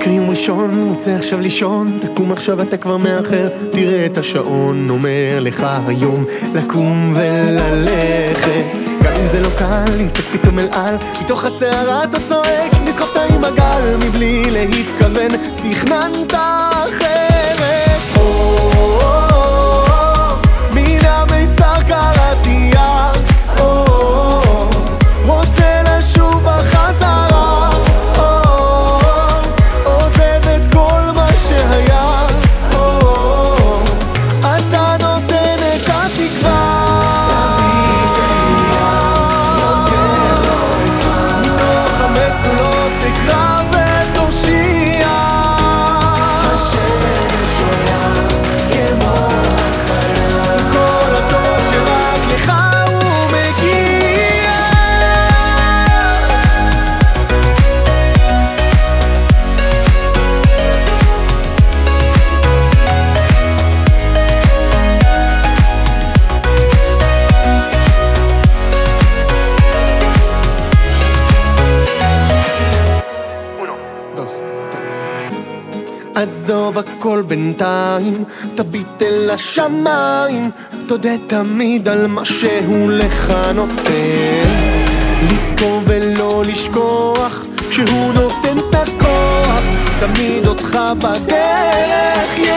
יום ראשון, רוצה עכשיו לישון, תקום עכשיו אתה כבר מאחר, תראה את השעון, אומר לך היום לקום וללכת. גם אם זה לא קל, לנסוק פתאום אל על, מתוך הסערה אתה צועק, נסחפת עם הגל, מבלי להתכוון, תכננת עזוב הכל בינתיים, תביט אל השמיים, תודה תמיד על מה שהוא לך נותן. לזכור ולא לשכוח שהוא נותן את הכוח, תמיד אותך בדרך.